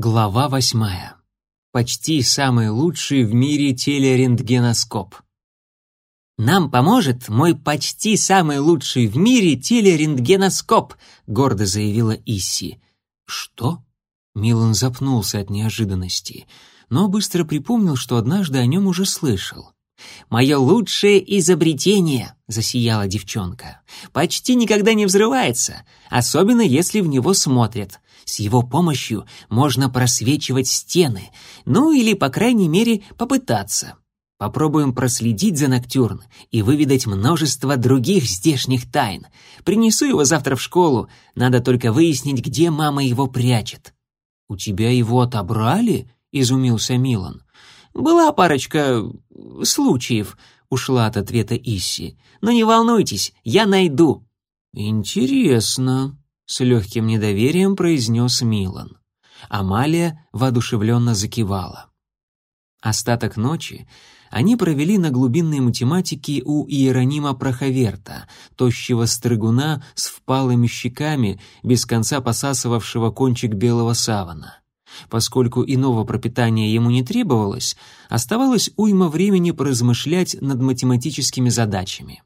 Глава восьмая. Почти самый лучший в мире телерентгеноскоп. «Нам поможет мой почти самый лучший в мире телерентгеноскоп», — гордо заявила Исси. «Что?» Милан запнулся от неожиданности, но быстро припомнил, что однажды о нем уже слышал. «Мое лучшее изобретение», — засияла девчонка. «Почти никогда не взрывается, особенно если в него смотрят. С его помощью можно просвечивать стены, ну или, по крайней мере, попытаться. Попробуем проследить за Ноктюрн и выведать множество других здешних тайн. Принесу его завтра в школу, надо только выяснить, где мама его прячет». «У тебя его отобрали?» — изумился Милан. «Была парочка... случаев», — ушла от ответа Исси. «Но не волнуйтесь, я найду». «Интересно», с легким недоверием произнес Милан. Амалия воодушевленно закивала. Остаток ночи они провели на глубинной математике у Иеронима Проховерта, тощего стрыгуна с впалыми щеками, без конца посасывавшего кончик белого савана. Поскольку иного пропитания ему не требовалось, оставалось уйма времени поразмышлять над математическими задачами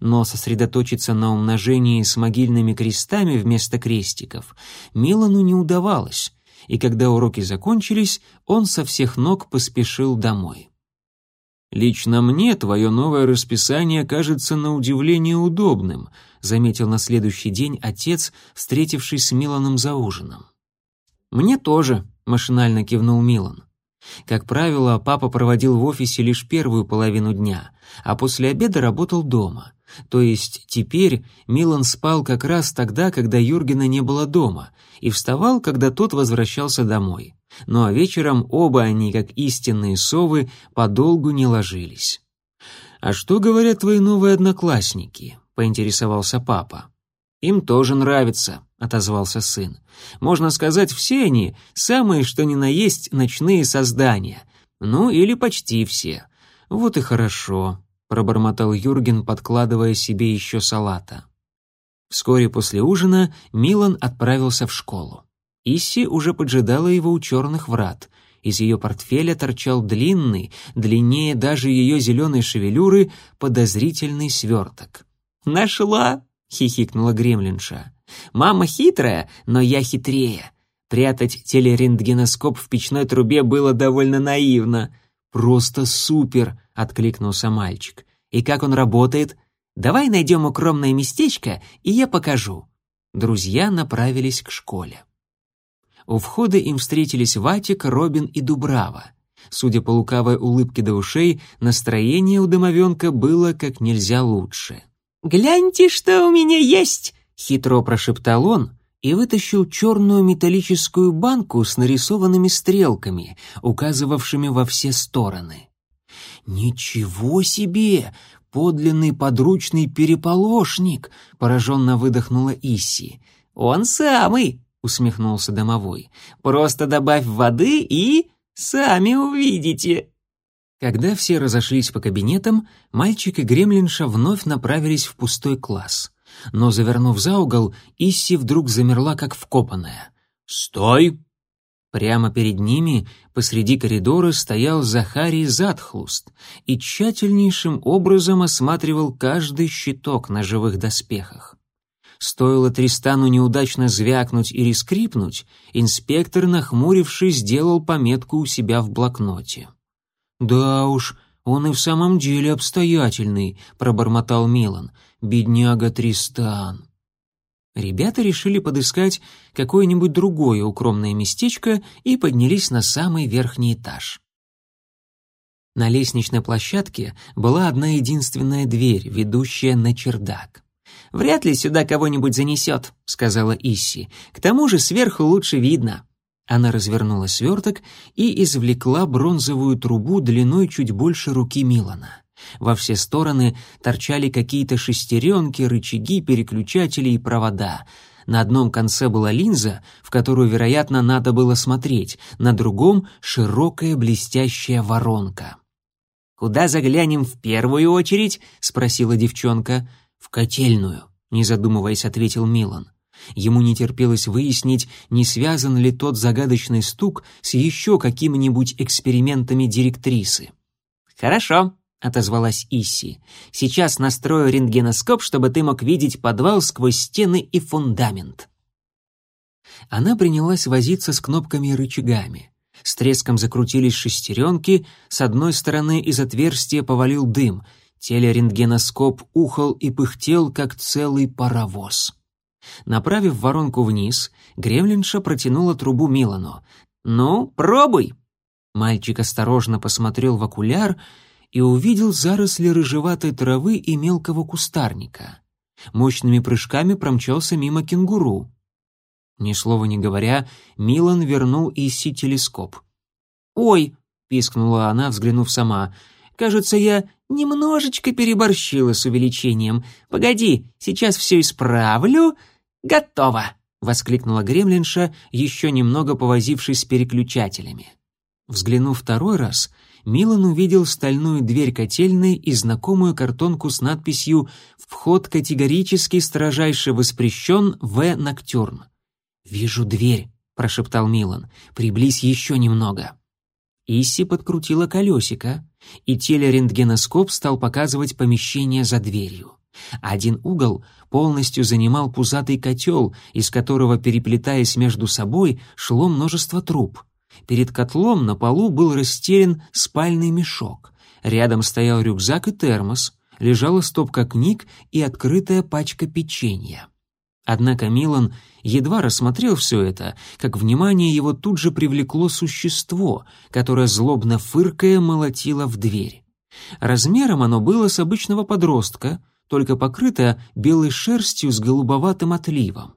но сосредоточиться на умножении с могильными крестами вместо крестиков Милану не удавалось, и когда уроки закончились, он со всех ног поспешил домой. «Лично мне твое новое расписание кажется на удивление удобным», заметил на следующий день отец, встретившись с Миланом за ужином. «Мне тоже», — машинально кивнул Милан. Как правило, папа проводил в офисе лишь первую половину дня, а после обеда работал дома. То есть теперь Милан спал как раз тогда, когда Юргена не было дома, и вставал, когда тот возвращался домой. Ну а вечером оба они, как истинные совы, подолгу не ложились. «А что говорят твои новые одноклассники?» — поинтересовался папа. «Им тоже нравится», — отозвался сын. «Можно сказать, все они самые, что ни на есть, ночные создания. Ну, или почти все. Вот и хорошо», — пробормотал Юрген, подкладывая себе еще салата. Вскоре после ужина Милан отправился в школу. Исси уже поджидала его у черных врат. Из ее портфеля торчал длинный, длиннее даже ее зеленой шевелюры, подозрительный сверток. «Нашла!» — хихикнула гремлинша. «Мама хитрая, но я хитрее. Прятать телерентгеноскоп в печной трубе было довольно наивно». «Просто супер!» — откликнулся мальчик. «И как он работает? Давай найдем укромное местечко, и я покажу». Друзья направились к школе. У входа им встретились Ватик, Робин и Дубрава. Судя по лукавой улыбке до ушей, настроение у домовенка было как нельзя лучше. «Гляньте, что у меня есть!» — хитро прошептал он и вытащил черную металлическую банку с нарисованными стрелками, указывавшими во все стороны. «Ничего себе! Подлинный подручный переполошник!» — пораженно выдохнула Исси. «Он самый!» — усмехнулся домовой. «Просто добавь воды и... сами увидите!» Когда все разошлись по кабинетам, мальчик и гремлинша вновь направились в пустой класс. Но, завернув за угол, Исси вдруг замерла, как вкопанная. «Стой!» Прямо перед ними, посреди коридора, стоял Захарий Затхлуст и тщательнейшим образом осматривал каждый щиток на живых доспехах. Стоило Тристану неудачно звякнуть или скрипнуть, инспектор, нахмурившись, сделал пометку у себя в блокноте. «Да уж, он и в самом деле обстоятельный», — пробормотал Милан. «Бедняга Тристан». Ребята решили подыскать какое-нибудь другое укромное местечко и поднялись на самый верхний этаж. На лестничной площадке была одна единственная дверь, ведущая на чердак. «Вряд ли сюда кого-нибудь занесет», — сказала Исси. «К тому же сверху лучше видно». Она развернула сверток и извлекла бронзовую трубу длиной чуть больше руки Милана. Во все стороны торчали какие-то шестеренки, рычаги, переключатели и провода. На одном конце была линза, в которую, вероятно, надо было смотреть, на другом — широкая блестящая воронка. «Куда заглянем в первую очередь?» — спросила девчонка. «В котельную», — не задумываясь, ответил Милан. Ему не терпелось выяснить, не связан ли тот загадочный стук с еще какими-нибудь экспериментами директрисы. «Хорошо», — отозвалась Исси. «Сейчас настрою рентгеноскоп, чтобы ты мог видеть подвал сквозь стены и фундамент». Она принялась возиться с кнопками и рычагами. С треском закрутились шестеренки, с одной стороны из отверстия повалил дым. Телерентгеноскоп ухал и пыхтел, как целый паровоз. Направив воронку вниз, Гремлинша протянула трубу Милану. «Ну, пробуй!» Мальчик осторожно посмотрел в окуляр и увидел заросли рыжеватой травы и мелкого кустарника. Мощными прыжками промчался мимо кенгуру. Ни слова не говоря, Милан вернул Исси телескоп. «Ой!» — пискнула она, взглянув сама. «Кажется, я немножечко переборщила с увеличением. Погоди, сейчас все исправлю. Готово!» — воскликнула гремлинша, еще немного повозившись с переключателями. Взглянув второй раз, Милан увидел стальную дверь котельной и знакомую картонку с надписью «Вход категорически строжайше воспрещен В. Ноктюрн». «Вижу дверь», — прошептал Милан. «Приблизь еще немного». Исси подкрутила колесико, и телерентгеноскоп стал показывать помещение за дверью. Один угол полностью занимал пузатый котел, из которого, переплетаясь между собой, шло множество труб. Перед котлом на полу был расстелен спальный мешок. Рядом стоял рюкзак и термос, лежала стопка книг и открытая пачка печенья. Однако Милан едва рассмотрел все это, как внимание его тут же привлекло существо, которое злобно фыркая молотило в дверь. Размером оно было с обычного подростка, только покрыто белой шерстью с голубоватым отливом.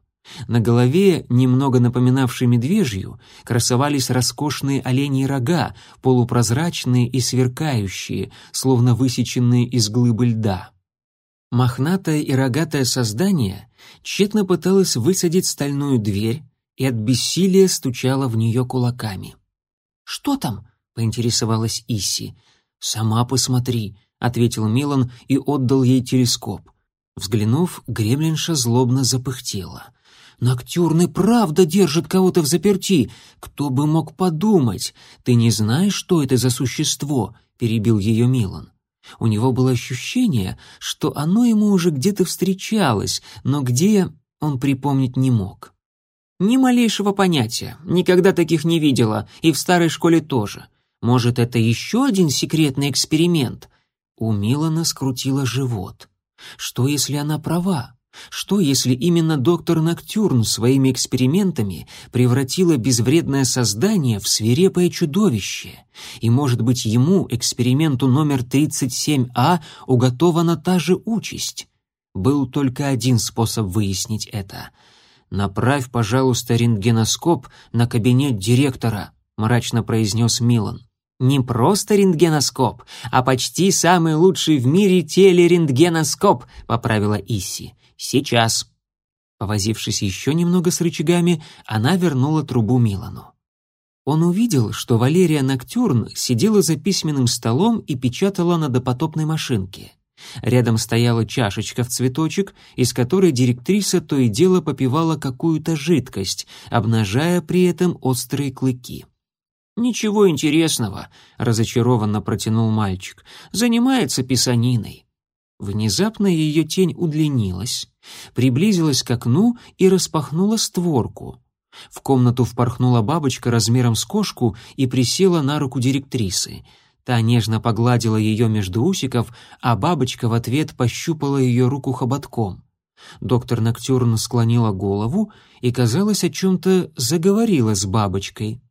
На голове, немного напоминавшей медвежью, красовались роскошные оленьи рога, полупрозрачные и сверкающие, словно высеченные из глыбы льда. Мохнатое и рогатое создание тщетно пыталось высадить стальную дверь и от бессилия стучало в нее кулаками. «Что там?» — поинтересовалась Исси. «Сама посмотри», — ответил Милан и отдал ей телескоп. Взглянув, гремлинша злобно запыхтела. «Ноктюрный правда держит кого-то в заперти! Кто бы мог подумать? Ты не знаешь, что это за существо?» — перебил ее Милан. У него было ощущение, что оно ему уже где-то встречалось, но где он припомнить не мог. Ни малейшего понятия, никогда таких не видела, и в старой школе тоже. Может, это еще один секретный эксперимент? У Милана скрутило живот. Что, если она права? Что, если именно доктор Ноктюрн своими экспериментами превратила безвредное создание в свирепое чудовище? И, может быть, ему, эксперименту номер 37А, уготована та же участь? Был только один способ выяснить это. «Направь, пожалуйста, рентгеноскоп на кабинет директора», — мрачно произнес Милан. Не просто рентгеноскоп, а почти самый лучший в мире телерентгеноскоп, поправила Исси. Сейчас. Повозившись еще немного с рычагами, она вернула трубу Милану. Он увидел, что Валерия Ноктюрн сидела за письменным столом и печатала на допотопной машинке. Рядом стояла чашечка в цветочек, из которой директриса то и дело попивала какую-то жидкость, обнажая при этом острые клыки. «Ничего интересного», — разочарованно протянул мальчик. «Занимается писаниной». Внезапно ее тень удлинилась, приблизилась к окну и распахнула створку. В комнату впорхнула бабочка размером с кошку и присела на руку директрисы. Та нежно погладила ее между усиков, а бабочка в ответ пощупала ее руку хоботком. Доктор Ноктюрн склонила голову и, казалось, о чем-то заговорила с бабочкой.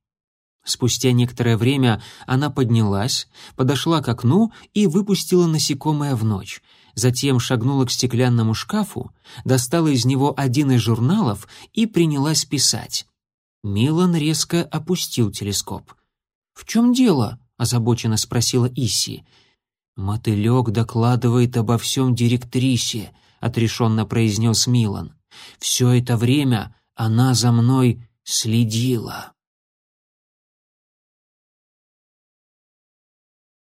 Спустя некоторое время она поднялась, подошла к окну и выпустила насекомое в ночь. Затем шагнула к стеклянному шкафу, достала из него один из журналов и принялась писать. Милан резко опустил телескоп. «В чем дело?» — озабоченно спросила Исси. «Мотылек докладывает обо всем директрисе», — отрешенно произнес Милан. «Все это время она за мной следила».